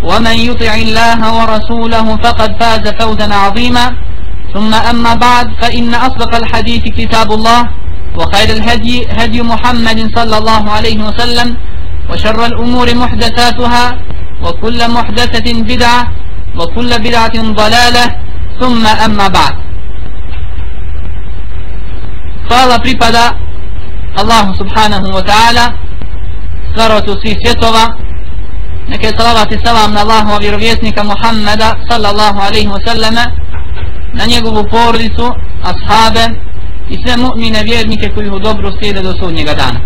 ومن يطع الله ورسوله فقد فاز فوزا عظيما. ثم أما بعد فإن أصدق الحديث كتاب الله وخير الهدي هدي محمد صلى الله عليه وسلم وشر الأمور محدثاتها وكل محدثة بدعة وكل بدعة ضلالة. ثم أما بعد. Hvala pripada Allahu subhanahu wa ta'ala stvarotu svih svjetova. Neke salavat i salam na Allahova vjerovjesnika Muhammeda sallallahu alaihi wasallama na njegovu porodicu, ashabe i sve mu'mine vjernike koji u dobru slijede do sudnjega dana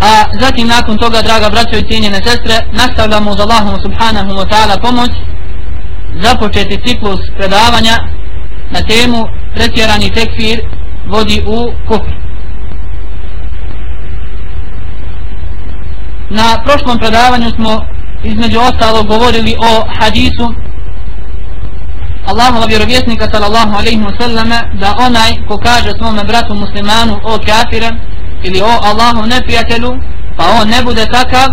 a zatim nakon toga draga braćo i cijenjene sestre nastavljamo uz Allahom subhanahu wa ta'ala pomoć započeti ciklus predavanja na temu pretjerani tekfir vodi u kufr. Na prošlom predavanju smo između ostalo govorili o hadisu Allahova vjerovjesnika sallallahu alaihi wasallam da onaj ko kaže svome bratu muslimanu o kafira ili o Allahov neprijatelju pa on ne bude takav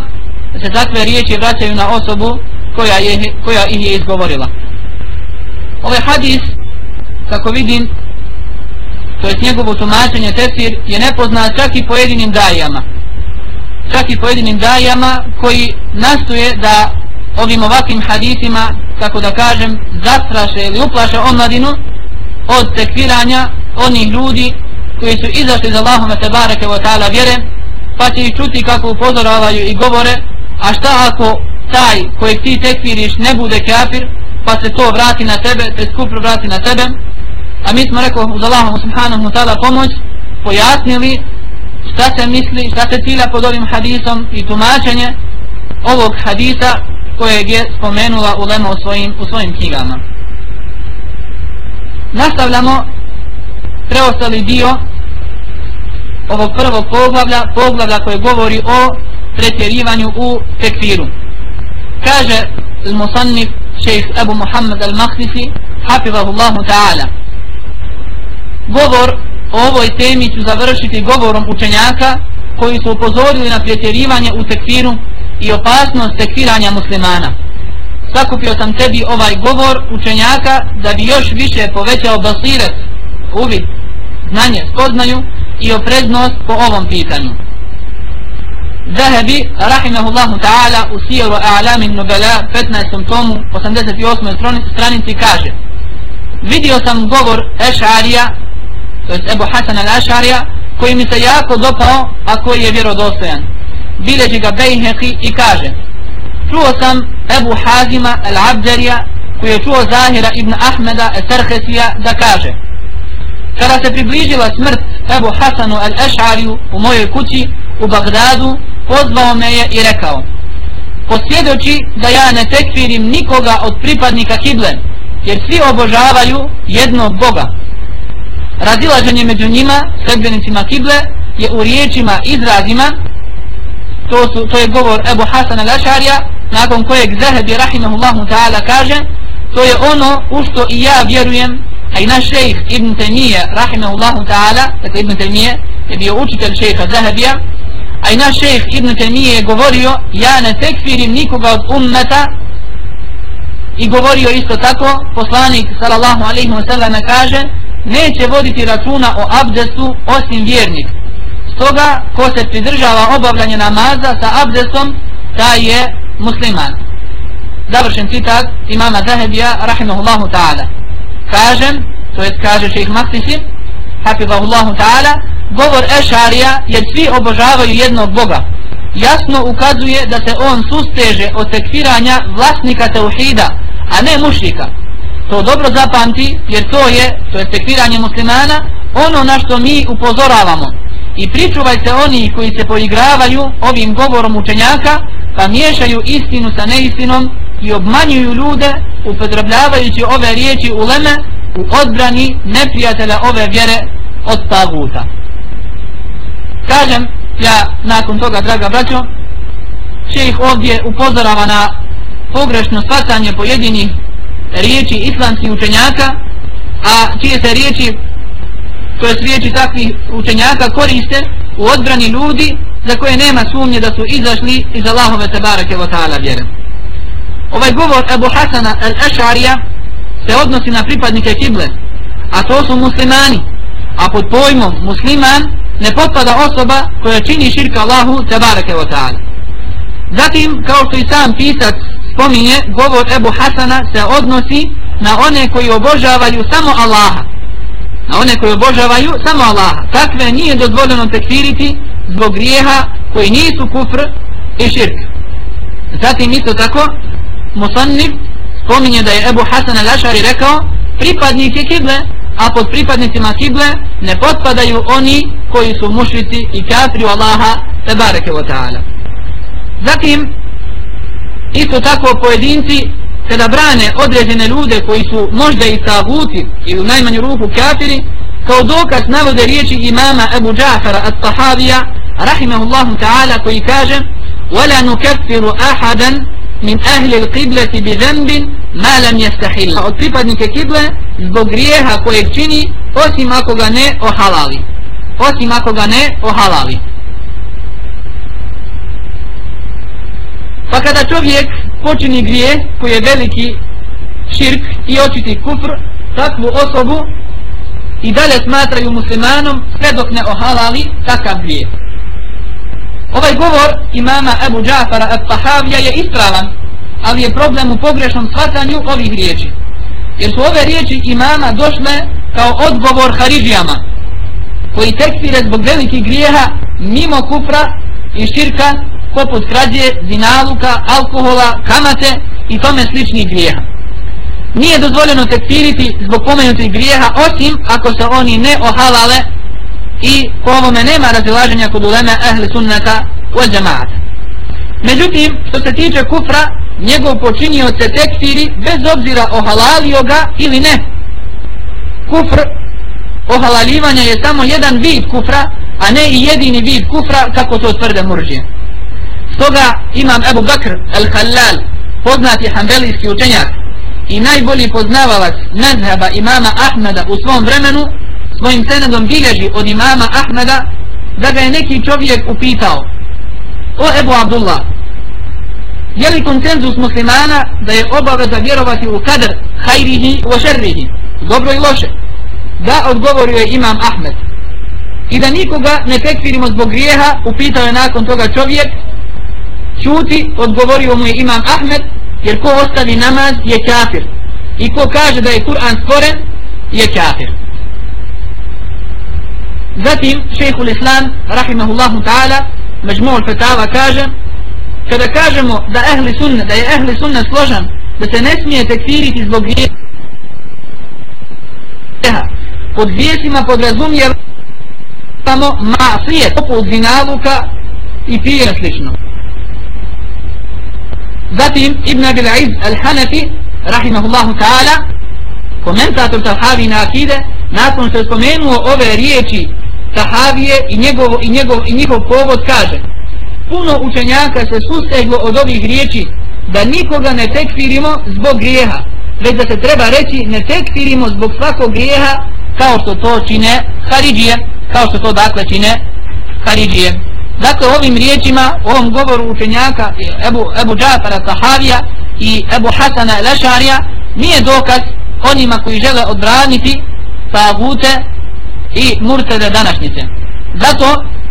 da se takve riječi vraćaju na osobu koja, je, koja ih je izgovorila. Ovaj hadis kako vidim to je njegovo tumačenje tefsir je nepoznat čak i pojedinim dajama čak i pojedinim dajama koji nastoje da ovim ovakvim hadisima kako da kažem zastraše ili uplaše omladinu od tekfiranja onih ljudi koji su izašli za Allahuma tebareke wa ta'ala vjere pa će ih čuti kako upozoravaju i govore a šta ako taj kojeg ti tekviriš ne bude kafir pa se to vrati na tebe te skupro vrati na tebe? A mi smo rekao uz Allahom subhanahu wa ta'ala pomoć pojasnili šta se misli, šta se cilja pod ovim hadisom i tumačenje ovog hadisa kojeg je spomenula ulema u svojim, u svojim knjigama? Nastavljamo preostali dio ovog prvog poglavlja poglavlja koje govori o pretjerivanju u tekfiru. Kaže المصنف شيخ šejh Abu المخلصي حفظه الله تعالى ta'ala govor o ovoj temi ću završiti govorom učenjaka koji su upozorili na pretjerivanje u tekfiru i opasnost tekfiranja muslimana. Sakupio sam tebi ovaj govor učenjaka da bi još više povećao basiret, uvid, znanje, spoznaju i opreznost po ovom pitanju. Zahebi, rahimahullahu ta'ala, u sijeru A'lami Nubela, 15. tomu, 88. stranici kaže Vidio sam govor Ešarija to jest Ebu Hasan al-Ašarija koji mi se jako dopao a koji je vjerodostojan. Bileži ga Bejheqi i kaže čuo sam Ebu Hazima al-Abdarija koji je čuo Zahira ibn Ahmeda al-Sarhesija da kaže kada se približila smrt Ebu Hasanu al-Ašariju u mojoj kući u Bagdadu pozvao me je i rekao posvjedoči da ja ne tekfirim nikoga od pripadnika Kible jer svi obožavaju jednog Boga razilaženje među njima, sredbenicima kible, je u riječima, izrazima, to, su, to je govor Ebu Hasan al-Ašarija, nakon kojeg Zahebi rahimahullahu ta'ala kaže, to je ono u što i ja vjerujem, a i naš šejh Ibn Taymije rahimahullahu ta'ala, dakle Ibn Taymije je bio učitelj šejha Zahebija, a i naš šejh Ibn Taymije je govorio, ja ne tekfirim nikoga od ummeta, i govorio isto tako, poslanik sallallahu alaihi wa sallam kaže, neće voditi računa o abdestu osim vjernik. Stoga, ko se pridržava obavljanje namaza sa abdestom, taj je musliman. završen citat imama Zahebija rahimahullahu ta'ala kažem to jest kaže šeikh Maktisi hafizahullahu ta'ala govor Ešarija jer svi obožavaju jednog Boga jasno ukazuje da se on susteže od tekfiranja vlasnika teuhida a ne mušrika to dobro zapamti jer to je to je sektiranje muslimana ono na što mi upozoravamo i pričuvaj se oni koji se poigravaju ovim govorom učenjaka pa miješaju istinu sa neistinom i obmanjuju ljude upotrebljavajući ove riječi uleme u odbrani neprijatelja ove vjere od taguta. Kažem, ja nakon toga, draga braćo, šejih ovdje upozorava na pogrešno shvatanje pojedinih riječi islamskih učenjaka, a čije se riječi, to je riječi takvih učenjaka, koriste u odbrani ljudi za koje nema sumnje da su izašli iz Allahove tabarake wa ta'ala vjere. Ovaj govor Ebu Hasana al-Ešarija se odnosi na pripadnike kible, a to su muslimani, a pod pojmom musliman ne potpada osoba koja čini širka Allahu tabarake wa ta'ala. Zatim, kao što i sam pisac spominje, govor Ebu Hasana se odnosi na one koji obožavaju samo Allaha. Na one koji obožavaju samo Allaha. Takve nije dozvoljeno tekfiriti zbog grijeha koji nisu kufr i širk. Zatim isto tako, Musannif spominje da je Ebu Hasan al-Ašari rekao pripadnici kible, a pod pripadnicima kible ne potpadaju oni koji su mušrici i kafri Allaha tebareke wa ta'ala. Zatim, isto tako pojedinci kada brane određene ljude koji su možda i taguti i u najmanju ruku kafiri, kao dokaz navode riječi imama Ebu Džafara at-Tahavija rahimahullahu ta'ala koji kaže وَلَا نُكَفِّرُ أَحَدًا min ahli al-qiblati bi dhanbin ma lam yastahil od pripadnike kible zbog grijeha kojeg čini osim ako ga ne ohalali osim ako ga ne ohalali Pa kada čovjek počini grije koji je veliki širk i očiti kufr takvu osobu i dalje smatraju muslimanom sve dok ne ohalali takav grije. Ovaj govor imama Ebu Džafara al-Tahavija je ispravan, ali je problem u pogrešnom shvatanju ovih riječi. Jer su ove riječi imama došle kao odgovor Haridžijama, koji tekstire zbog velikih grijeha mimo kufra i širka poput krađe, zinaluka, alkohola, kamate i tome sličnih grijeha. Nije dozvoljeno tekfiriti zbog pomenutih grijeha osim ako se oni ne ohalale i po ovome nema razilaženja kod uleme ehli sunnata u džemaata. Međutim, što se tiče kufra, njegov počinio se tekfiri bez obzira ohalalio ga ili ne. Kufr, ohalalivanje je samo jedan vid kufra, a ne i jedini vid kufra kako to tvrde murđije. Stoga imam Ebu Bakr al-Halal, poznati hanbelijski učenjak i najbolji poznavalac nezheba imama Ahmeda u svom vremenu, svojim senedom bilježi od imama Ahmeda da ga je neki čovjek upitao O Ebu Abdullah je li koncenzus muslimana da je obaveza vjerovati u kadr hajrihi u šerrihi? Dobro i loše. Da odgovorio je imam Ahmed. I da nikoga ne tekfirimo zbog grijeha upitao je nakon toga čovjek čuti odgovorio mu je imam Ahmed jer ko ostavi namaz je kafir i ko kaže da je Kur'an stvoren je kafir Zatim, šehhul islam, rahimahullahu ta'ala, međmu'ul fetava kaže, kada kažemo da ehli sunne, da je ehli sunne složan, da se ne smije tekfiriti zbog grijeha, pod grijesima podrazumijevamo masije, poput zinaluka i pije slično. Zatim, Ibn Abil Aiz al-Hanafi, rahimahullahu ta'ala, komentator sahavi na akide, nakon što je spomenuo ove riječi sahavije i njegov, i njegov, i njihov povod kaže puno učenjaka se susteglo od ovih riječi da nikoga ne tekfirimo zbog grijeha već da se treba reći ne tekfirimo zbog svakog grijeha kao što to čine Haridžije kao što to dakle čine Haridžije dakle ovim riječima ovom govoru učenjaka Ebu, Ebu Džafara Sahavija i Ebu Hasana Lešarija nije dokaz onima koji žele odbraniti tagute i murtede današnjice. Zato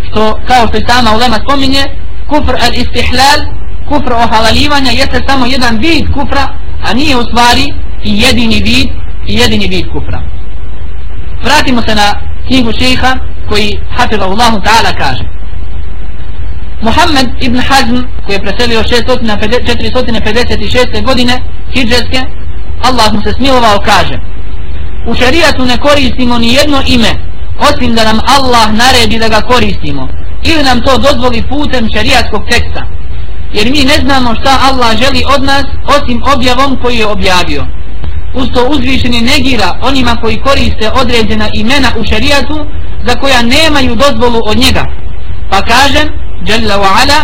što, kao što je sama ulema spominje, kufr al istihlal kufr ohalaljivanja jeste samo jedan vid kufra, a nije u stvari i jedini vid i jedini vid kufra. Vratimo se na knjigu šeha koji hafidhahullahu ta'ala kaže Muhammed ibn Hazm koji je preselio 456. godine hijđarske Allah mu se smilovao kaže u šarijatu ne koristimo ni jedno ime osim da nam Allah naredi da ga koristimo ili nam to dozvoli putem šarijatskog teksta jer mi ne znamo šta Allah želi od nas osim objavom koji je objavio usto uzvišeni negira onima koji koriste određena imena u šarijatu za koja nemaju dozvolu od njega pa kažem جل وعلا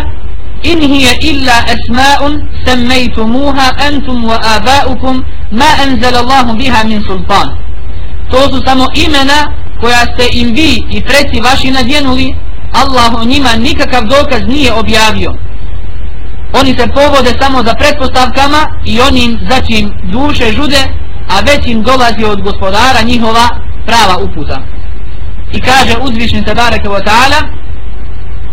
إن هي إلا أسماء سميتموها أنتم وآباؤكم ما أنزل الله بها من سلطان to su samo imena koja ste im vi i preci vaši nadjenuli Allah o njima nikakav dokaz nije objavio oni se povode samo za pretpostavkama i onim za čim duše žude a već im dolazi od gospodara njihova prava uputa i kaže uzvišni tabaraka wa ta'ala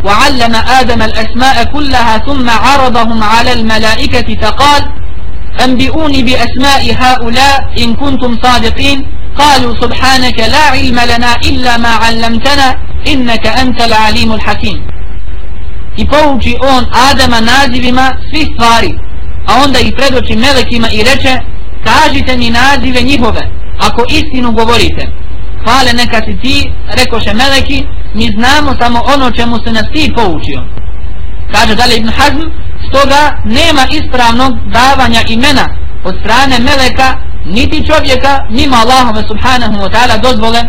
وعلم آدم الأسماء كلها ثم عرضهم على الملائكة فقال أنبئوني بأسماء هؤلاء إن كنتم صادقين قالوا سبحانك لا علم لنا إلا ما علمتنا إنك أنت العليم الحكيم I pouči on Adama nazivima svih stvari, a onda ih predoči melekima i reče, kažite mi nazive njihove, ako istinu govorite. Hvale neka si ti, rekoše meleki, mi znamo samo ono čemu se nas ti poučio. Kaže dalje Ibn Hazm, stoga nema ispravnog davanja imena od strane meleka, niti čovjeka, mimo Allahove subhanahu wa ta'ala dozvole,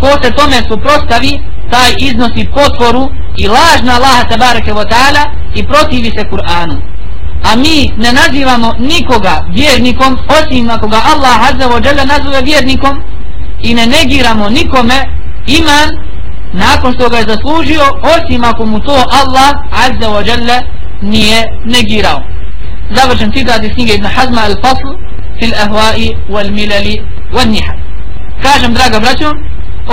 ko se tome suprostavi, taj iznosi potvoru i lažna Allaha tabaraka wa ta'ala i protivi se Kur'anu. A mi ne nazivamo nikoga vjernikom, osim ako ga Allah azza wa jalla nazove vjernikom, i ne negiramo nikome iman nakon što ga je zaslužio osim ako mu to Allah azza wa jalla nije negirao. Završen citat iz knjige Ibn Hazma al-Fasl fil ahwai wal milali wal nihad kažem draga braćo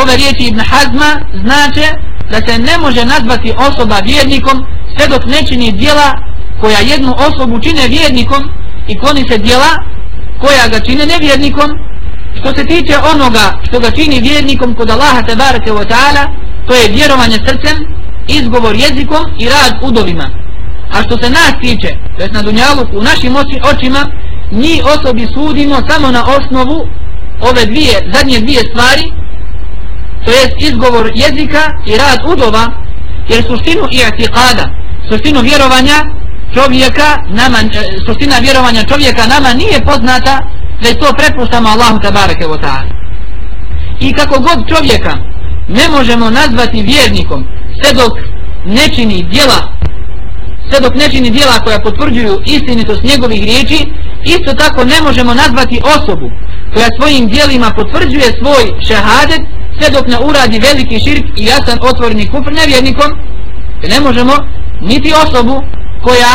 ove riječi Ibn Hazma znače da se ne može nazvati osoba vjernikom sve dok ne čini dijela koja jednu osobu čine vjernikom i kloni se dijela koja ga čine nevjernikom. Što se tiče onoga što ga čini vjernikom kod Allaha tabaraka wa ta'ala to je vjerovanje srcem izgovor jezikom i rad udovima a što se nas tiče to je na dunjalu u našim oči, očima mi osobi sudimo samo na osnovu ove dvije zadnje dvije stvari to jest izgovor jezika i rad udova jer suštinu i atikada suštinu vjerovanja čovjeka nama, e, suština vjerovanja čovjeka nama nije poznata već to prepuštamo Allahu tabareke wa ta'ala. I kako god čovjeka ne možemo nazvati vjernikom sve dok ne čini djela sve dok ne čini djela koja potvrđuju istinitost njegovih riječi isto tako ne možemo nazvati osobu koja svojim djelima potvrđuje svoj šehadet sve dok ne uradi veliki širk i jasan otvorni kufr nevjernikom ne možemo niti osobu koja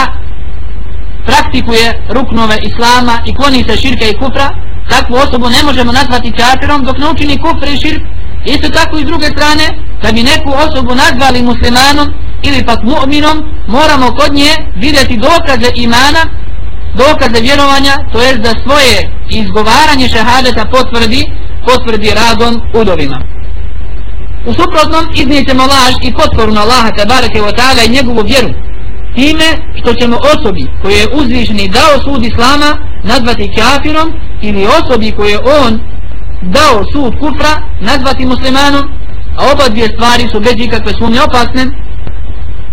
praktikuje ruknove islama i kloni se širka i kufra takvu osobu ne možemo nazvati kafirom dok ne učini kufr i širk isto tako i s druge strane da bi neku osobu nazvali muslimanom ili pak mu'minom moramo kod nje vidjeti dokaze imana dokaze vjerovanja to jest da svoje izgovaranje šehadeta potvrdi potvrdi radom udovima. U suprotnom iznijećemo laž i potporu na Allaha tabareke wa ta'ala i njegovu vjeru. Time što ćemo osobi koje je uzvišeni dao sud islama nazvati kafirom ili osobi koje on dao sud kufra nazvati muslimanom a oba dvije stvari su bez ikakve sumnje opasne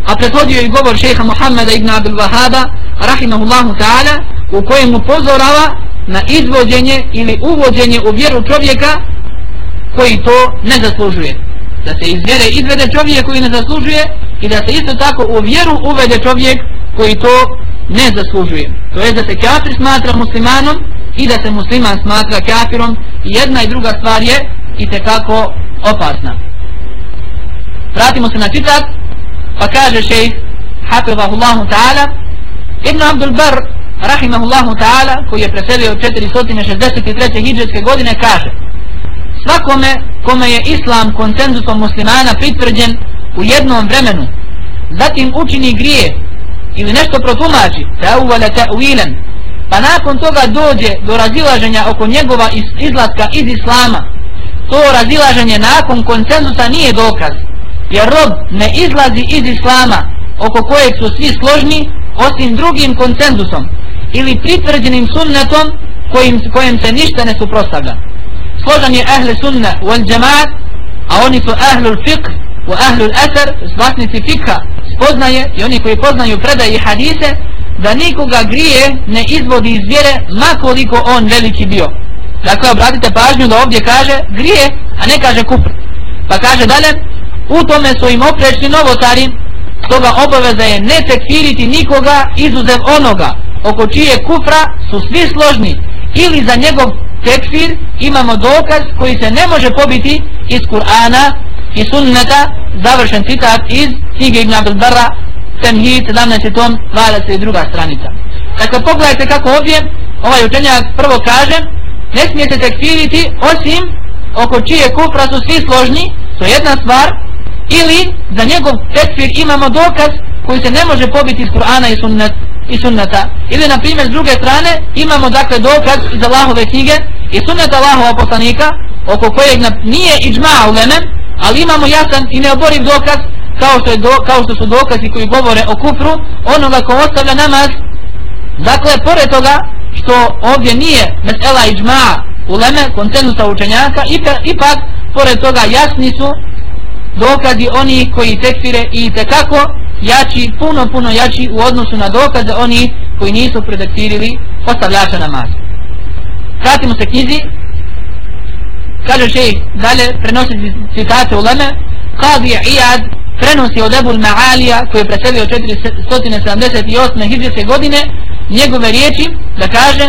a prethodio i govor šeha Muhammeda ibn Abdul Wahaba rahimahullahu ta'ala u kojem upozorava na izvođenje ili uvođenje u vjeru čovjeka koji to ne zaslužuje da se iz vjere izvede čovjek koji ne zaslužuje i da se isto tako u vjeru uvede čovjek koji to ne zaslužuje. To je da se kafir smatra muslimanom i da se musliman smatra kafirom jedna i druga stvar je i tekako opasna. Vratimo se na citat pa kaže šejh hafizahullahu ta'ala Ibn Abdul Bar rahimahullahu ta'ala koji je preselio 463. hijđarske godine kaže svakome kome je islam koncenzusom muslimana pritvrđen u jednom vremenu zatim učini grije ili nešto protumači ta'uvala ta'wilan pa nakon toga dođe do razilaženja oko njegova izlaska iz islama. To razilaženje nakon konsenzusa nije dokaz jer rob ne izlazi iz islama oko kojeg su svi složni osim drugim konsenzusom ili pritvrđenim sunnetom kojim, kojim se ništa ne suprostavlja. Složan je ahle sunna wal džemaat a oni su ahlul fiqh u ahlul eter vlasnici fikha spoznaje i oni koji poznaju predaje i hadise da nikoga grije ne izvodi iz vjere makoliko on veliki bio. Dakle obratite pažnju da ovdje kaže grije a ne kaže kufr. Pa kaže dalje u tome su im oprečni novotari stoga obaveza je ne tekfiriti nikoga izuzev onoga oko čije kufra su svi složni. Ili za njegov tekfir imamo dokaz koji se ne može pobiti iz Kur'ana i sunneta završen citat iz knjige Ibn Abdel Tenhid 17. tom 22. stranica dakle pogledajte kako ovdje ovaj učenjak prvo kaže ne smijete tekfiriti osim oko čije kufra su svi složni to je jedna stvar ili za njegov tekfir imamo dokaz koji se ne može pobiti iz Kur'ana i, sunnet, i sunneta ili na primjer s druge strane imamo dakle dokaz iz Allahove knjige i sunneta Allahova poslanika oko kojeg nije iđma u ali imamo jasan i neoboriv dokaz kao što, je do, kao što su dokazi koji govore o kufru onoga ko ostavlja namaz dakle pored toga što ovdje nije mesela iđma u leme koncentusa učenjaka ipak pored toga jasni su dokazi oni koji tekfire i tekako jači, puno, puno jači u odnosu na dokaze oni koji nisu predaktirili ostavljača namaza. Kratimo se knjizi, kaže šejih dalje, prenosi citate uleme Qadi Iyad prenosi od Ebul Ma'alija koji je preselio 478. hijđarske godine njegove riječi da kaže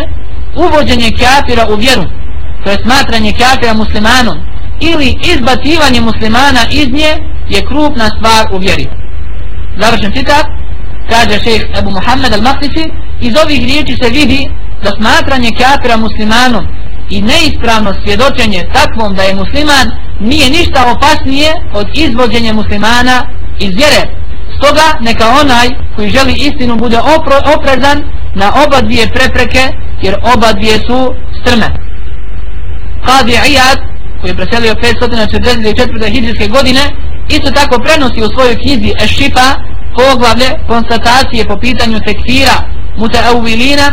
uvođenje kafira u vjeru, to je smatranje kafira muslimanom ili izbacivanje muslimana iz nje je krupna stvar u vjeri. Završen citat, kaže šejh Ebu Muhammed al-Maktisi iz ovih riječi se vidi da smatranje kafira muslimanom i neispravno svjedočenje takvom da je musliman nije ništa opasnije od izvođenja muslimana iz vjere. Stoga neka onaj koji želi istinu bude opro, oprezan na oba dvije prepreke jer oba dvije su strme. Kadi Iyad koji je preselio 544. hijđarske godine isto tako prenosi u svojoj knjizi Ešipa poglavlje konstatacije po pitanju tekfira mutaavilina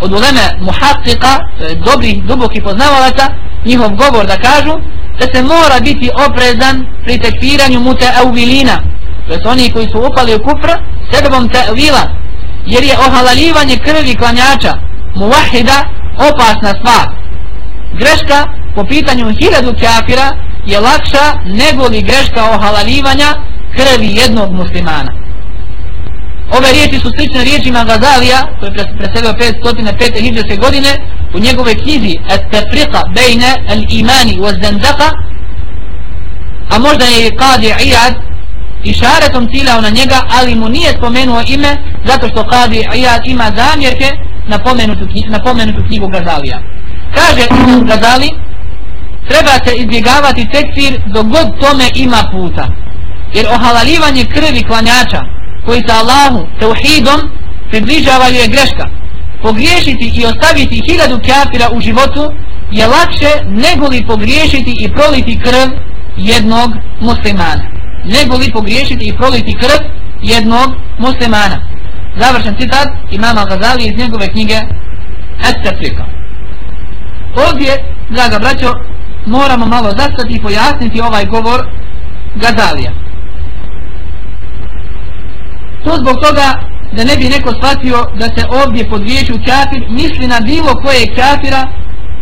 od uleme muhaqqika dobrih, dubokih poznavalaca njihov govor da kažu da se mora biti oprezan pri tekfiranju mutaauvilina to je oni koji su upali u kufr sebebom ta'vila jer je ohalaljivanje krvi klanjača muvahida opasna stvar. Greška po pitanju hiljadu kafira je lakša nego li greška ohalaljivanja krvi jednog muslimana. Ove riječi su slične riječima Gazalija, koji je preselio 505. hijđarske godine, u njegove knjizi At-Tafriqa bejne al-imani wa zandaka, a možda je i Qadi Iyad išaretom ciljao na njega, ali mu nije spomenuo ime, zato što Qadi Iyad ima zamjerke na pomenutu, na pomenutu knjigu Gazalija. Kaže Gazali, treba se izbjegavati tekfir dok god tome ima puta, jer ohalalivanje krvi klanjača, koji sa Allahu teuhidom približavaju je greška. Pogriješiti i ostaviti hiljadu kafira u životu je lakše nego li pogriješiti i proliti krv jednog muslimana. Nego li pogriješiti i proliti krv jednog muslimana. Završen citat imama Gazali iz njegove knjige Esteprika. Ovdje, draga braćo, moramo malo zastati i pojasniti ovaj govor Gazalija. To zbog toga da ne bi neko shvatio da se ovdje podviješu kafir, misli na bilo koje kafira,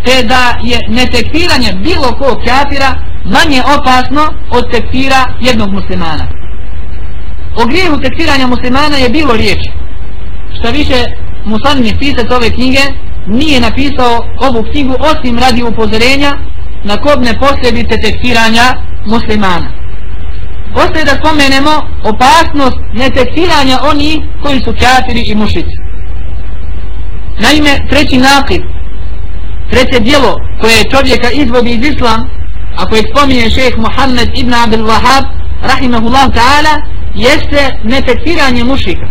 te da je netekfiranje bilo ko kafira manje opasno od tekfira jednog muslimana. O grijehu tekfiranja muslimana je bilo riječ. Šta više muslimni pisac ove knjige nije napisao ovu knjigu osim radi upozorenja na kobne posljedice tekfiranja muslimana. Ostaje da spomenemo opasnost netekfiranja oni koji su kafiri i mušici. Naime, treći nakid, treće dijelo koje čovjeka izvodi iz islam, a koje spominje šeheh Muhammed ibn Abdel Wahab, rahimahullah ta'ala, jeste netekfiranje mušika.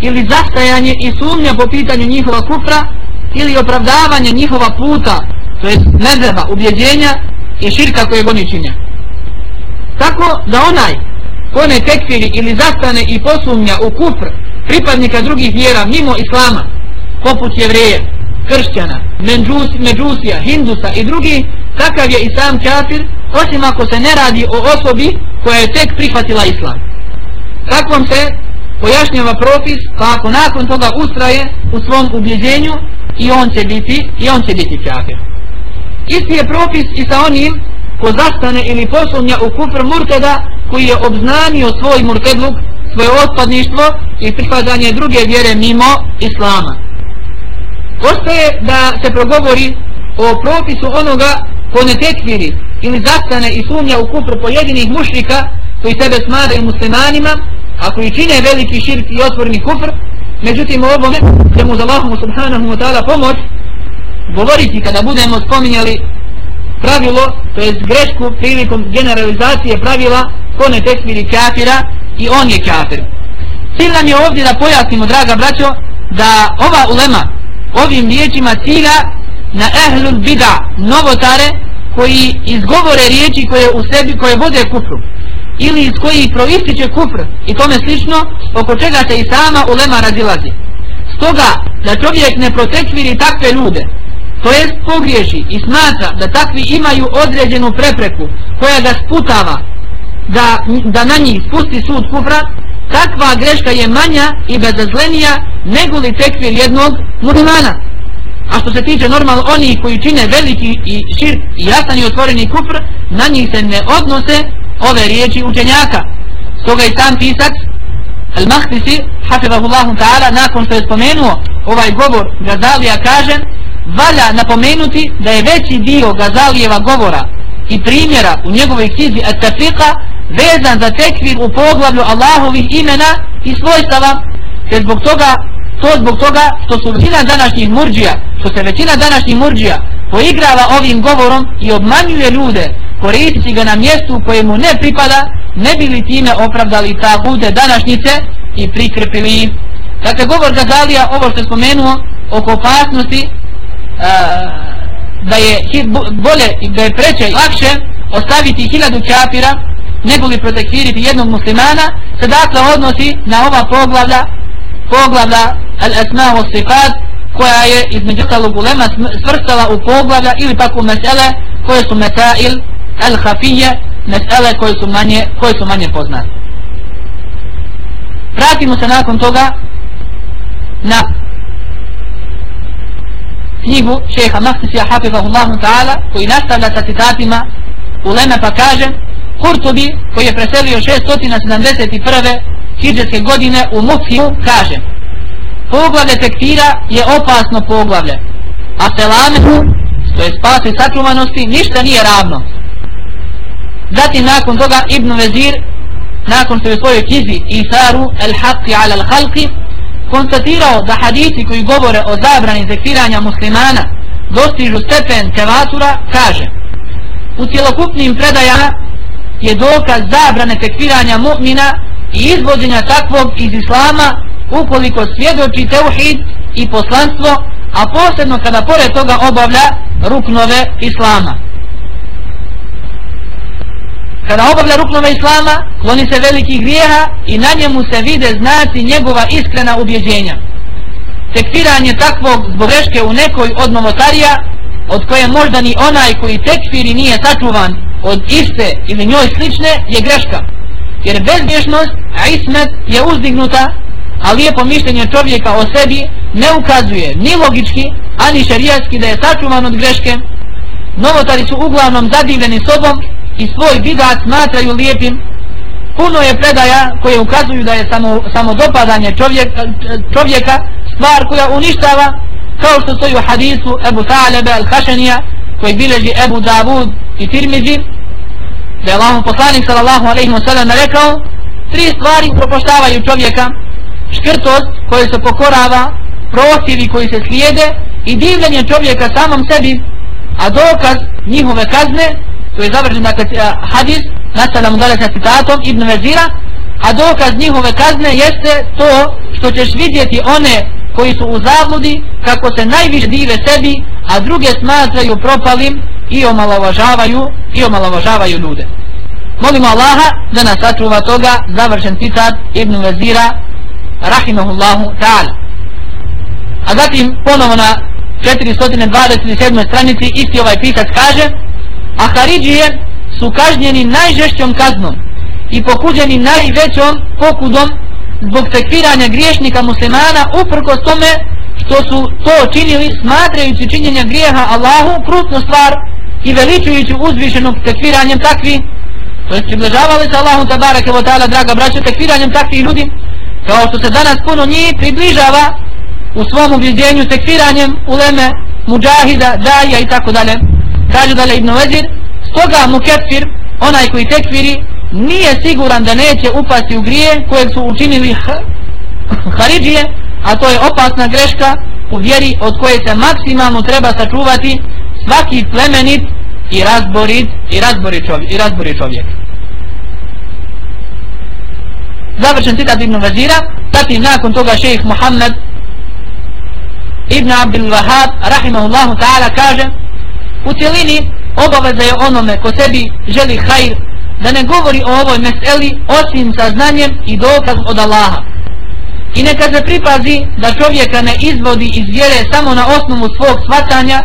ili zastajanje i sumnja po pitanju njihova kufra ili opravdavanje njihova puta to je nezreba, ubjeđenja i širka koje oni činjaju tako da onaj ko ne tekfiri ili zastane i posumnja u kufr pripadnika drugih vjera mimo islama poput jevreja, kršćana menđus, međusija, hindusa i drugi takav je i sam kafir osim ako se ne radi o osobi koja je tek prihvatila islam. Takvom se pojašnjava propis pa ako nakon toga ustraje u svom ubjeđenju i on će biti i on će biti kafir. Isti je propis i sa onim ko zastane ili posumnja u kufr murteda koji je obznanio svoj murtedluk svoje otpadništvo i pripadanje druge vjere mimo islama. Ostaje da se progovori o propisu onoga ko ne tekviri ili zastane i sumnja u kufr pojedinih mušrika koji sebe smadaju muslimanima a koji čine veliki širk i otvorni kufr. Međutim u ovome ćemo za Allahom subhanahu wa ta'ala pomoć govoriti kada budemo spominjali pravilo, to je grešku prilikom generalizacije pravila ko ne tekviri kafira i on je kafir. Cilj nam je ovdje da pojasnimo, draga braćo, da ova ulema ovim riječima cilja na ehlul bida novotare koji izgovore riječi koje u sebi koje vode kufru ili iz koji proističe kufr i tome slično oko čega se i sama ulema razilazi stoga da čovjek ne protekviri takve ljude to jest pogriješi i smatra da takvi imaju određenu prepreku koja ga sputava da, da na njih spusti sud kufra. Takva greška je manja i bezazlenija nego li tekvir jednog muslimana. A što se tiče normalno oni koji čine veliki i šir i jasan i otvoreni kufr na njih se ne odnose ove riječi učenjaka. Stoga i sam pisac Al-Mahdisi hafidahullahu ta'ala nakon što je spomenuo ovaj govor Gazalija kaže valja napomenuti da je veći dio Gazalijeva govora i primjera u njegovoj knjizi At-Tafika vezan za tekvir u poglavlju Allahovih imena i svojstava te zbog toga to zbog toga što su većina današnjih murđija što se većina današnjih murđija poigrava ovim govorom i obmanjuje ljude koristići ga na mjestu kojemu ne pripada ne bili time opravdali ta bude današnjice i prikrepili dakle govor Gazalija ovo što je spomenuo oko opasnosti da je bolje da je preče i lakše ostaviti hiljadu kafira nego li protekviriti jednog muslimana se dakle odnosi na ova poglavlja poglavlja al-asma wa sifat koja je između ostalog ulema svrstala u poglavlja ili pak u mesele koje su mesail al-hafije mesele koje su manje koje su manje poznate. Vratimo se nakon toga na knjigu šeha Mahtisija hafizahullahu ta'ala koji nastavlja sa citatima uleme pa kaže Kurtubi koji je preselio 671. hijđarske godine u Mufiju kaže poglavlje tekfira je opasno poglavlje a selametu to je spas i sačuvanosti ništa nije ravno zatim nakon toga Ibn Vezir nakon što je svojoj knjizi Isaru el-Haqi ala al-Halqi konstatirao da hadisi koji govore o zabrani zekiranja muslimana dostižu stepen tevatura, kaže u cjelokupnim predajama je dokaz zabrane tekfiranja mu'mina i izvođenja takvog iz islama ukoliko svjedoči teuhid i poslanstvo, a posebno kada pored toga obavlja ruknove islama. Kada obavlja ruknove islama, kloni se velikih grijeha i na njemu se vide znaci njegova iskrena ubjeđenja. Tekfiranje takvog zbog greške u nekoj od novotarija, od koje možda ni onaj koji tekfiri nije sačuvan od iste ili njoj slične, je greška. Jer bezbješnost, a ismet je uzdignuta, a lijepo mišljenje čovjeka o sebi ne ukazuje ni logički, ani šarijatski da je sačuvan od greške. Novotari su uglavnom zadivljeni sobom i svoj bidat smatraju lijepim. Puno je predaja koje ukazuju da je samo, samo dopadanje čovjeka, čovjeka stvar koja uništava kao što stoji u hadisu Ebu Talebe al-Hašenija koji bileži Ebu Davud i Tirmizi da je Allahom poslanik sallallahu alaihi wa sallam rekao tri stvari propoštavaju čovjeka. Škrtost koji se pokorava prohtivi koji se slijede i divljenje čovjeka samom sebi a dokaz njihove kazne to je završen dakle e, hadis nastavljamo dalje sa citatom Ibn Vezira a dokaz njihove kazne jeste to što ćeš vidjeti one koji su u zabludi kako se najviše dive sebi a druge smatraju propalim i omalovažavaju i omalovažavaju ljude molimo Allaha da nas sačuva toga završen citat Ibn Vezira rahimahullahu ta'ala a zatim ponovo na 427. stranici isti ovaj pisac kaže a Haridžije su kažnjeni najžešćom kaznom i pokuđeni najvećom pokudom zbog tekfiranja griješnika muslimana uprkos tome što su to činili smatrajući činjenja grijeha Allahu krutnu stvar i veličujući uzvišenog tekfiranjem takvi to je približavali se Allahu tabarake wa ta'ala draga braća tekfiranjem takvih ljudi kao što se danas puno njih približava u svom ubjeđenju tekfiranjem uleme, muđahida, daja i tako dalje. Kažu da je Ibn Vezir stoga mu kefir onaj koji tekfiri nije siguran da neće upasti u grije koje su učinili Haridžije, a to je opasna greška u vjeri od koje se maksimalno treba sačuvati svaki plemenit i razborit i razborit čovjek. I razborit čovjek. Završen citat Ibn Vazira, zatim nakon toga šejih Muhammed Ibn Abdul Wahab, rahimahullahu ta'ala, kaže u cijelini obaveza je onome ko sebi želi hajr da ne govori o ovoj meseli osim sa znanjem i dokaz od Allaha. I neka se pripazi da čovjeka ne izvodi iz vjere samo na osnovu svog svatanja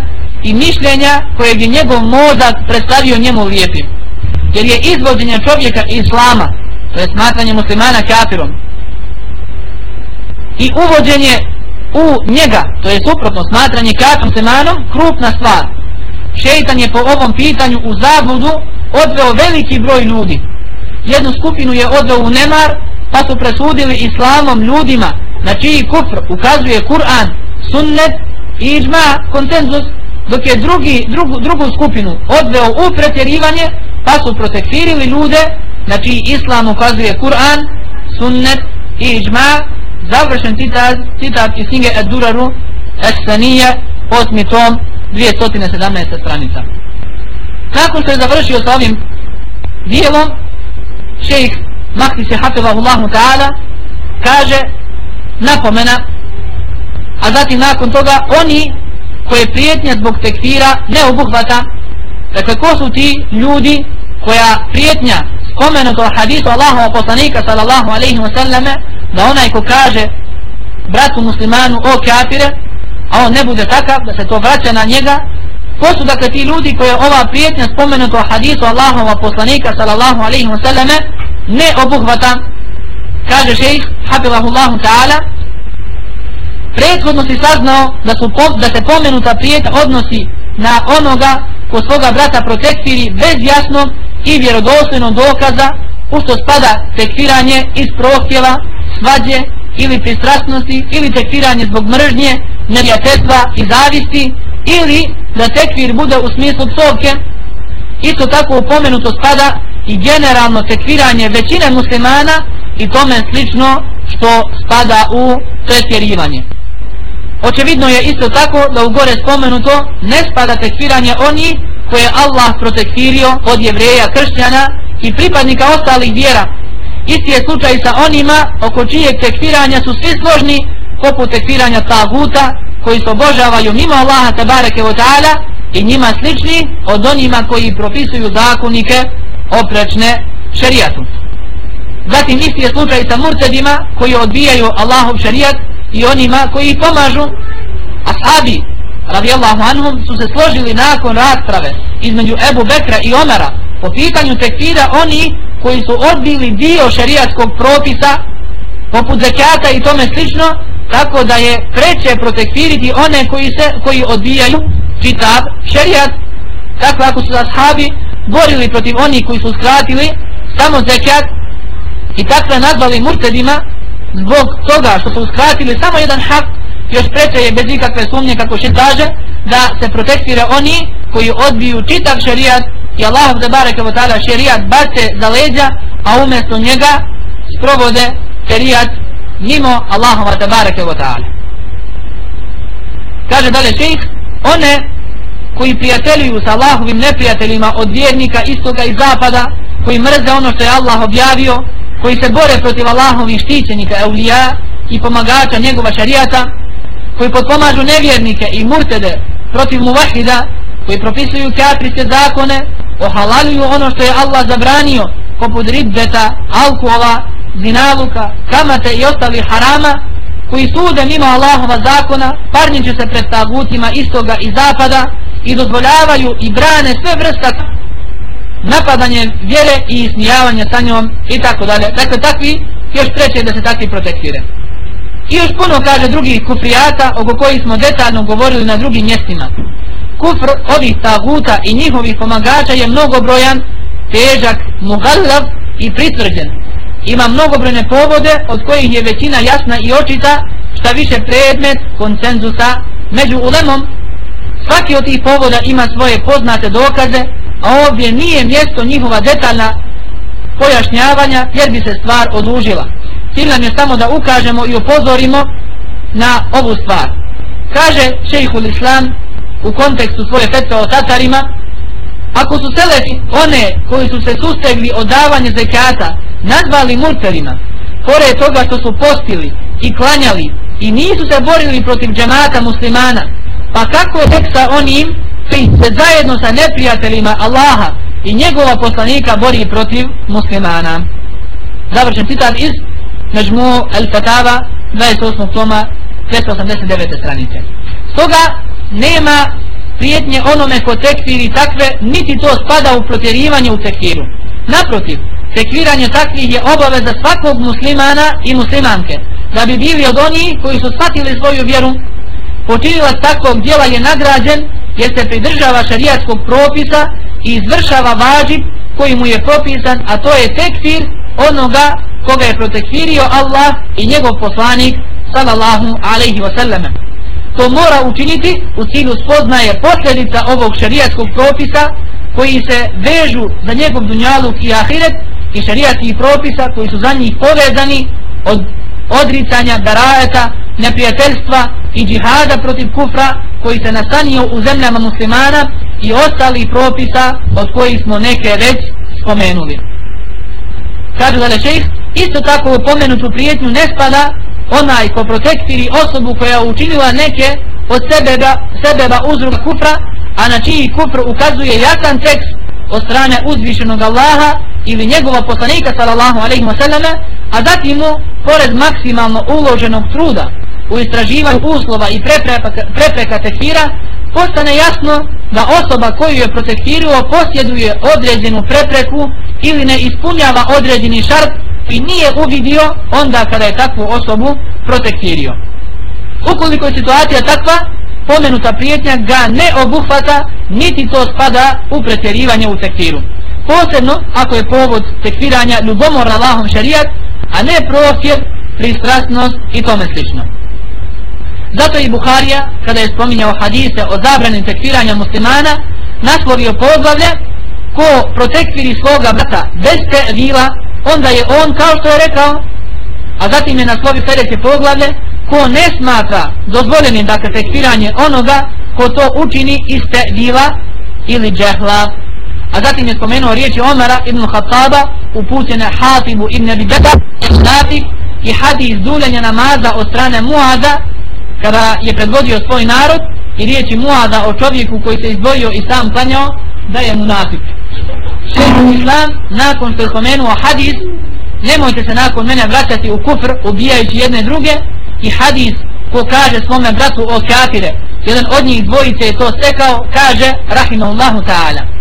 i mišljenja kojeg je njegov mozak predstavio njemu lijepim. Jer je izvođenje čovjeka islama, to je smatranje muslimana kafirom, i uvođenje u njega, to je suprotno smatranje kafirom muslimanom, krupna stvar. Šeitan je po ovom pitanju u zabludu odveo veliki broj ljudi. Jednu skupinu je odveo u Nemar, pa su presudili islamom ljudima na čiji kufr ukazuje Kur'an, sunnet i iđma, konsenzus, dok je drugi, drugu, drugu skupinu odveo u pretjerivanje, pa su protekfirili ljude na čiji islam ukazuje Kur'an, sunnet i iđma, završen citat, citat iz knjige Ed-Duraru, Esanije, 8. tom, 217. stranica. Nakon što je završio sa ovim dijelom, šejh Mahdi se hafizahullahu ta'ala kaže napomena, a zatim nakon toga oni koje prijetnja zbog tekfira ne obuhvata, dakle ko su ti ljudi koja prijetnja spomenuto hadisu Allahova poslanika sallallahu alaihi wa sallame da onaj ko kaže bratu muslimanu o kafire a on ne bude takav da se to vraća na njega. Ko su dakle ti ljudi koje ova prijetnja spomenuta u hadisu Allahova poslanika sallallahu alaihi wa sallame ne obuhvata. Kaže šejh hafilahullahu ta'ala prethodno si saznao da, su, da se pomenuta prijetnja odnosi na onoga ko svoga brata protekfiri bez jasnog i vjerodostojnog dokaza u što spada tekfiranje iz prohtjeva, svađe ili pristrasnosti ili tekfiranje zbog mržnje, nevjateljstva i zavisti ili da tekvir bude u smislu psovke. Isto tako upomenuto spada i generalno tekviranje većine muslimana i tome slično što spada u pretjerivanje. Očevidno je isto tako da u gore spomenuto ne spada tekviranje oni koje Allah protekvirio od jevreja, kršćana i pripadnika ostalih vjera. Isti je slučaj sa onima oko čijeg tekviranja su svi složni poput tekfiranja taguta koji se obožavaju mimo Allaha tabareke wa ta'ala i njima slični od onima koji propisuju zakonike oprečne šerijatu. Zatim isti je slučaj sa murtedima koji odbijaju Allahov šerijat i onima koji pomažu ashabi radijallahu anhum su se složili nakon rasprave između Ebu Bekra i Omara po pitanju tekfira oni koji su odbili dio šerijatskog propisa poput zekata i tome slično tako da je preče protekfiriti one koji se koji odbijaju čitav šerijat tako ako su ashabi borili protiv onih koji su skratili samo zekat i takve nazvali murtedima zbog toga što su skratili samo jedan hak još preče je bez ikakve sumnje kako še kaže da se protekfire oni koji odbiju čitav šerijat i Allah da bareke wa ta'ala šerijat bace za leđa a umjesto njega sprovode šerijat mimo Allahuma tabaraka wa ta'ala. Kaže dalje šejh, one koji prijateljuju sa Allahovim neprijateljima od vjernika istoga i zapada, koji mrze ono što je Allah objavio, koji se bore protiv Allahovih štićenika eulija, i pomagača njegova šarijata koji potpomažu nevjernike i murtede protiv muvahida koji propisuju kaprice zakone ohalaluju ono što je Allah zabranio poput ribbeta, alkohola, zinaluka, kamate i ostali harama koji sude mimo Allahova zakona parniče se pred tagutima istoga i zapada i dozvoljavaju i brane sve vrsta napadanje vjere i ismijavanje sa njom i tako dalje. Dakle, takvi još treće da se takvi protektire. I još puno kaže drugih kufrijata oko kojih smo detaljno govorili na drugim mjestima. Kufr ovih taguta i njihovih pomagača je mnogobrojan, težak, mugallav i pritvrđen. Ima mnogobrojne povode od kojih je većina jasna i očita šta više predmet koncenzusa među ulemom. Svaki od tih povoda ima svoje poznate dokaze, a ovdje nije mjesto njihova detaljna pojašnjavanja jer bi se stvar odužila. Cilj nam je samo da ukažemo i upozorimo na ovu stvar. Kaže šejhul islam u kontekstu svoje fetve o tatarima, ako su selefi one koji su se sustegli od davanja zekata nazvali murterima, pored toga što su postili i klanjali i nisu se borili protiv džemata muslimana, pa kako tek sa onim koji se zajedno sa neprijateljima Allaha i njegova poslanika bori protiv muslimana. Završen citat iz Međmu El-Fatava 28. toma 289. stranice. Stoga nema prijetnje onome ko tekfiri takve, niti to spada u protjerivanje u tekfiru. Naprotiv, tekviranje takvih je obaveza svakog muslimana i muslimanke, da bi bili od onih koji su shvatili svoju vjeru. Počinilac takvog djela je nagrađen jer se pridržava šarijatskog propisa i izvršava vađib koji mu je propisan, a to je tekfir onoga koga je protekfirio Allah i njegov poslanik sallallahu alaihi wasallam. To mora učiniti u cilju spoznaje posljedica ovog šarijatskog propisa koji se vežu za njegov dunjaluk i ahiret i šarijatskih propisa koji su za njih povezani od odricanja, darajeta, neprijateljstva i džihada protiv kufra koji se nastanio u zemljama muslimana i ostali propisa od kojih smo neke već spomenuli. Kažu da šejh, isto tako u pomenutu prijetnju ne spada onaj ko protektiri osobu koja učinila neke od sebeba, sebeba uzruga kufra, a na čiji kufr ukazuje jasan tekst od strane uzvišenog Allaha ili njegova poslanika sallallahu alaihi wa sallam, a zatim mu, pored maksimalno uloženog truda u istraživanju uslova i prepreka, prepreka tekfira, postane jasno da osoba koju je protektirio posjeduje određenu prepreku ili ne ispunjava određeni šart i nije uvidio onda kada je takvu osobu protektirio. Ukoliko je situacija takva, pomenuta prijetnja ga ne obuhvata, niti to spada u pretjerivanje u tekfiru. Posebno ako je povod tekfiranja ljubomor Allahom šarijat, a ne prosjer, pristrasnost i tome slično. Zato i Buharija, kada je spominjao hadise o zabranim tekfiranja muslimana, naslovio poglavlje ko protekfiri svoga brata bez te vila, onda je on kao što je rekao, a zatim je naslovio sljedeće poglavlje, ko ne smatra dozvoljenim dakle tekfiranje onoga ko to učini iste vila ili džehla. A zatim je spomenuo riječi Omara ibn Khattaba upućene Hatibu ibn Abi Bakr i hadis zuljenja namaza od strane Muada kada je predvodio svoj narod i riječi Muaza o čovjeku koji se izdvojio i sam klanjao da je munafik. Šehr Islam nakon što je spomenuo hadis nemojte se nakon mene vraćati u kufr ubijajući jedne druge i hadis ko kaže svome bratu o kafire jedan od njih dvojice je to stekao kaže rahimahullahu ta'ala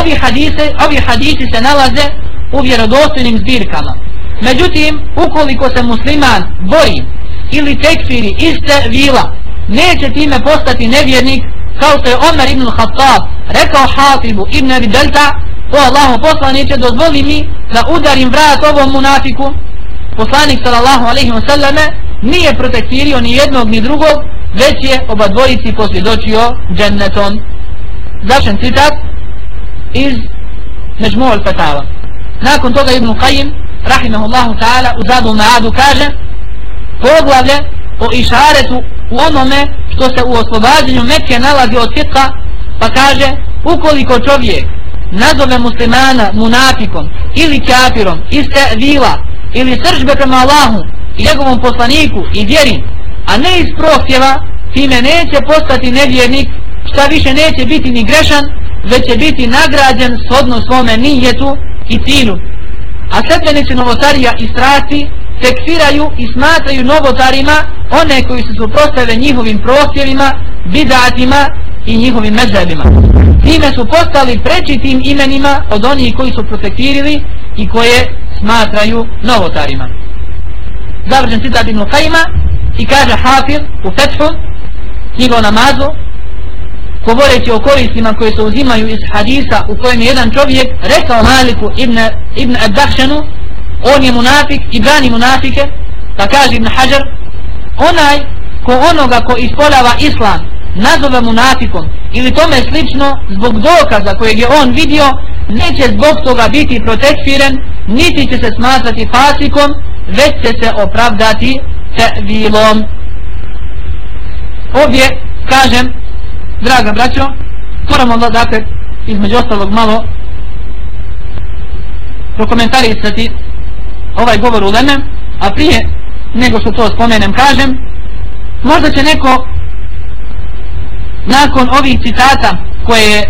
ovi hadise ovi hadisi se nalaze u vjerodostojnim zbirkama. Međutim ukoliko se musliman bori ili tekfiri iste vila neće time postati nevjernik kao što je Omer ibn Khattab rekao Hatibu ibn Abi Delta o Allahu poslaniće dozvoli mi da udarim vrat ovom munafiku. Poslanik sallallahu alaihi wa sallame nije protektirio ni jednog ni drugog već je oba dvojici posvjedočio džennetom. Završen citat iz Nežmu al-Fatava nakon toga Ibn Qajim, rahimahullahu ta'ala u zadu ma'adu kaže poglavlje o išaretu u onome što se u oslobađenju Mekke nalazi od fitka pa kaže ukoliko čovjek nazove muslimana munafikom ili kafirom iste vila ili sržbe prema Allahu i njegovom poslaniku i vjeri, a ne iz prohtjeva, time neće postati nevjernik, šta više neće biti ni grešan, već će biti nagrađen shodno svome nijetu i cilju. A sredbenici novotarija i strati tekfiraju i smatraju novotarima one koji se suprostave njihovim prohtjevima, bidatima i njihovim mezebima. Time su postali preći tim imenima od onih koji su protektirili i koje smatraju novotarima. Završen citat Ibn Kajima i kaže Hafir u Fethu, knjiga o namazu, govoreći o koristima koje se uzimaju iz hadisa u kojem je jedan čovjek rekao Maliku ibn, ibn Adbahšanu on je munafik i brani munafike pa kaže ibn Hajar onaj ko onoga ko ispoljava islam nazove munafikom ili tome slično zbog dokaza kojeg je on vidio neće zbog toga biti protekfiren niti će se smatrati fasikom već će se opravdati tevilom. Ovdje kažem draga braćo, moramo da dakle, između ostalog malo prokomentarisati ovaj govor u Leme, a prije nego što to spomenem kažem, možda će neko nakon ovih citata koje je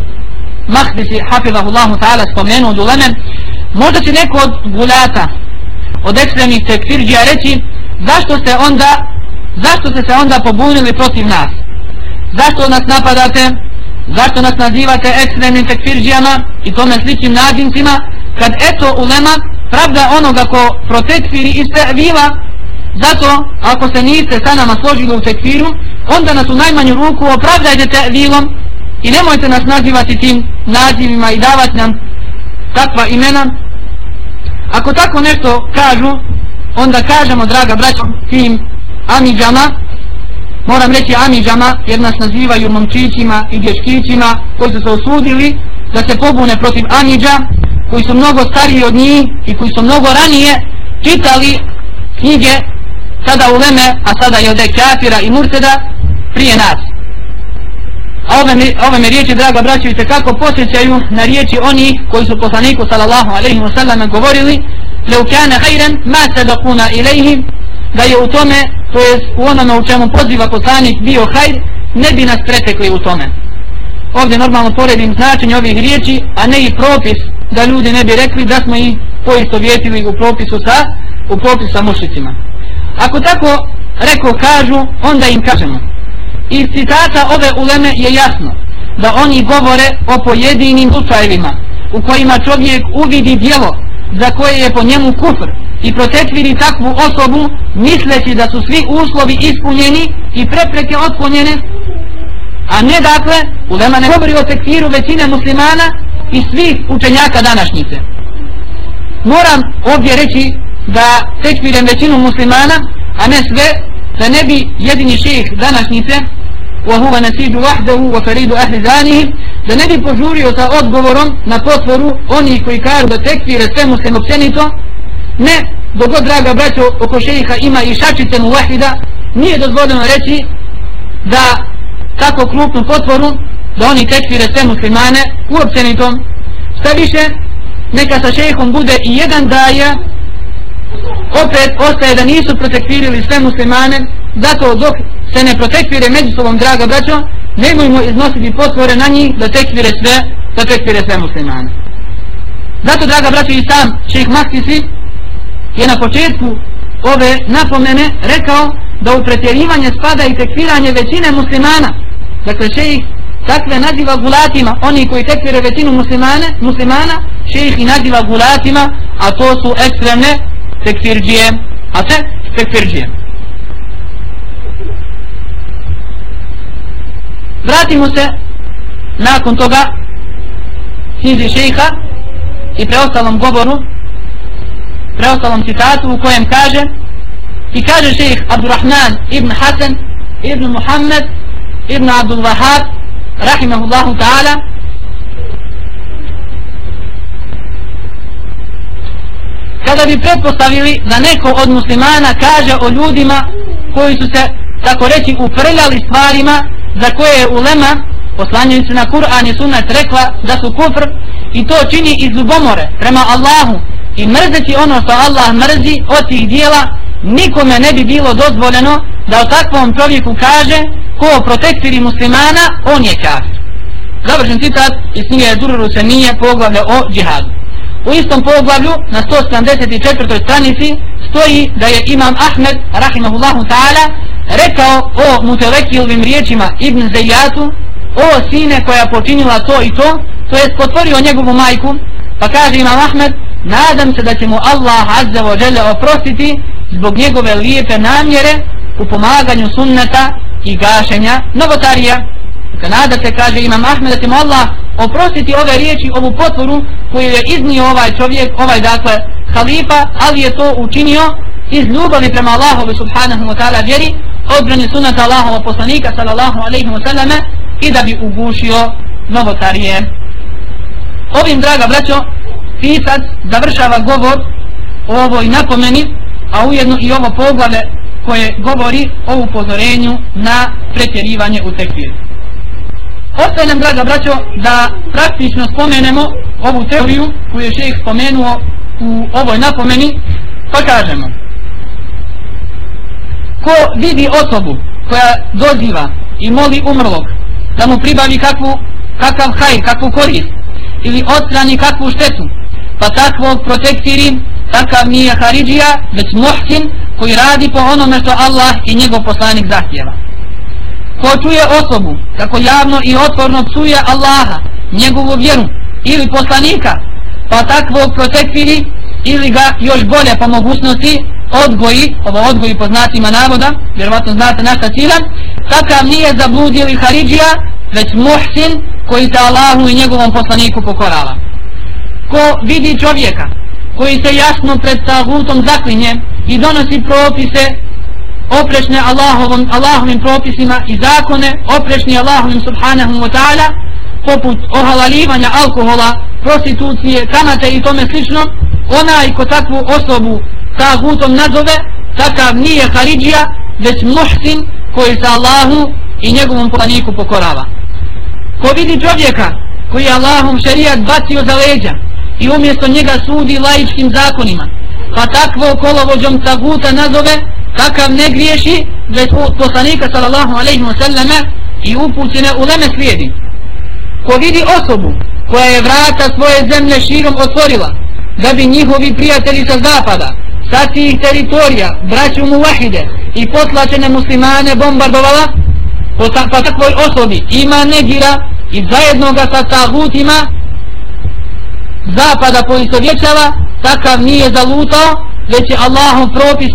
Mahdisi Hafizahullahu ta'ala spomenuo od Uleme, možda će neko od gulata, od ekstremnih tekfirđija reći zašto se onda zašto ste se onda pobunili protiv nas zašto nas napadate, zašto nas nazivate ekstremnim tekfirđijama i tome sličnim nadincima, kad eto ulema pravda onoga ko protekfiri isteviva, zato ako se niste sa nama složili u tekfiru, onda nas u najmanju ruku opravdajte tevilom i nemojte nas nazivati tim nazivima i davati nam takva imena. Ako tako nešto kažu, onda kažemo, draga braćo, tim amidžama, moram reći amiđama jer nas nazivaju momčićima i dječkićima koji su se osudili da se pobune protiv amiđa koji su mnogo stariji od njih i koji su mnogo ranije čitali knjige sada u Leme, a sada je od Ekafira i Murteda prije nas. A ove, ove me riječi, draga braćovice, kako posjećaju na riječi oni koji su poslaniku sallallahu alaihi wa sallam govorili لو كان خيرا ما سبقونا إليه da je u tome, to je u onome u čemu poziva poslanik bio hajr, ne bi nas pretekli u tome. Ovdje normalno poredim značenje ovih riječi, a ne i propis, da ljudi ne bi rekli da smo ih poisto vjetili u propisu sa, u propisu sa mušicima. Ako tako reko kažu, onda im kažemo. Iz citata ove uleme je jasno da oni govore o pojedinim slučajevima u kojima čovjek uvidi dijelo za koje je po njemu kufr i protekvili takvu osobu misleći da su svi uslovi ispunjeni i prepreke otklonjene a ne dakle ulema ne govori o tekfiru većine muslimana i svih učenjaka današnjice moram ovdje reći da tekfirem većinu muslimana a ne sve da ne bi jedini šejh današnjice وهو نسيج وحده وفريد أهل ذانه da ne bi požurio sa odgovorom na potvoru oni koji kažu da tekfire sve muslim općenito ne, dogod draga braćo oko šeha ima i šačice mu vahida nije dozvoljeno reći da tako krupnu potvoru da oni tekfire sve muslimane u općenitom šta više neka sa šejihom bude i jedan daja opet ostaje da nisu protekfirili sve muslimane zato dok se ne protekfire među sobom draga braćo nemojmo iznositi potvore na njih da tekfire sve da tekfire sve muslimane. Zato draga braćo i sam šejih Maktisi je na početku ove napomene rekao da u pretjerivanje spada i tekfiranje većine muslimana. Dakle šejih takve naziva gulatima oni koji tekfire većinu muslimane, muslimana šejih i naziva gulatima a to su ekstremne tekfirđije. A te tekfirđije. Vratimo se nakon toga knjizi šejiha i preostalom govoru preostalom citatu u kojem kaže i kaže šejih Abdurrahman ibn Hasan ibn Muhammed ibn Abdul Wahab rahimahullahu ta'ala kada bi pretpostavili da neko od muslimana kaže o ljudima koji su se tako reći uprljali stvarima za koje je ulema oslanjajući na Kur'an i Sunnet rekla da su kufr i to čini iz ljubomore prema Allahu i mrzeti ono što Allah mrzi od tih dijela nikome ne bi bilo dozvoljeno da o takvom čovjeku kaže ko protektiri muslimana, on je kafir. Završen citat iz knjige Dururu se nije poglavlja o džihadu. U istom poglavlju na 174. stranici stoji da je imam Ahmed rahimahullahu ta'ala rekao o mutelekilvim riječima Ibn Zajatu o sine koja počinila to i to to je potvorio njegovu majku pa kaže imam Ahmed nadam se da će mu Allah azza wa jalla oprostiti zbog njegove lijepe namjere u pomaganju sunneta i gašenja novotarija dakle nada se kaže imam Ahmed da će mu Allah oprostiti ove riječi, ovu potvoru koju je iznio ovaj čovjek, ovaj dakle halifa, ali je to učinio iz ljubavi prema Allahu subhanahu wa ta'ala vjeri, odbrani sunata Allahova poslanika sallallahu alaihi wa sallam i da bi ugušio novotarije. Ovim, draga braćo, pisac završava govor o ovoj napomeni, a ujedno i ovo poglave koje govori o upozorenju na pretjerivanje u tekviru. Ostaje nam, draga braćo, da praktično spomenemo ovu teoriju koju je šejh spomenuo u ovoj napomeni, pa kažemo. Ko vidi osobu koja doziva i moli umrlog da mu pribavi kakvu, kakav haj, kakvu korist ili odstrani kakvu štetu, pa takvog protektiri, takav nije Haridžija, već muhsin koji radi po onome što Allah i njegov poslanik zahtjeva ko čuje osobu kako javno i otvorno psuje Allaha, njegovu vjeru ili poslanika, pa takvog protektiri ili ga još bolje po mogućnosti odgoji, ovo odgoji po znacima navoda, vjerovatno znate naša cilja, takav nije zabludi ili haridžija, već muhsin koji se Allahu i njegovom poslaniku pokorava. Ko vidi čovjeka koji se jasno pred tagutom zaklinje i donosi propise oprešne Allahovom, Allahovim propisima i zakone, oprešni Allahovim subhanahu wa ta'ala, poput ohalalivanja alkohola, prostitucije, kamate i tome slično, onaj ko takvu osobu tagutom nazove, takav nije Haridžija, već muhsin koji se Allahu i njegovom planiku pokorava. Ko vidi čovjeka koji je Allahom šerijat bacio za leđa i umjesto njega sudi laičkim zakonima, pa takvo kolovođom taguta nazove, takav ne griješi već poslanika sallallahu alaihi wa sallama i upućene u leme slijedi. Ko vidi osobu koja je vrata svoje zemlje širom otvorila da bi njihovi prijatelji sa zapada sa tih teritorija braću mu vahide i potlačene muslimane bombardovala pa takvoj osobi ima negira i zajedno ga sa tagutima zapada poistovjećava takav nije zalutao već je Allahom propis